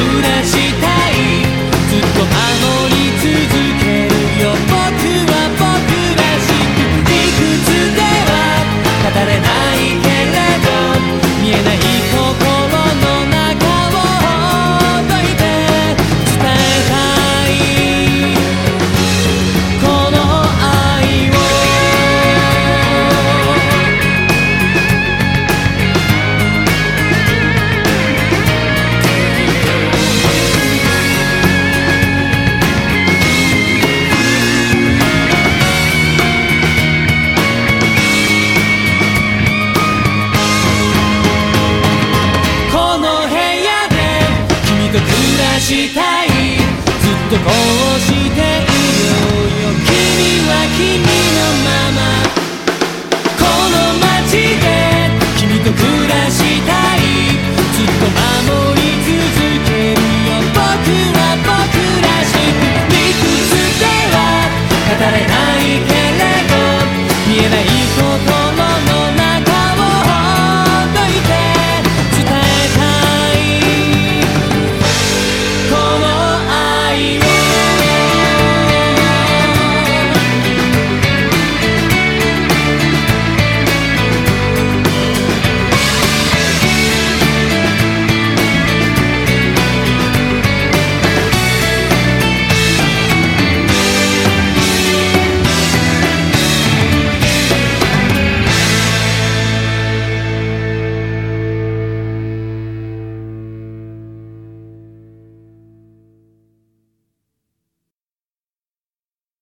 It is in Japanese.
soon as したい。ずっとこうしているよ。君は君の。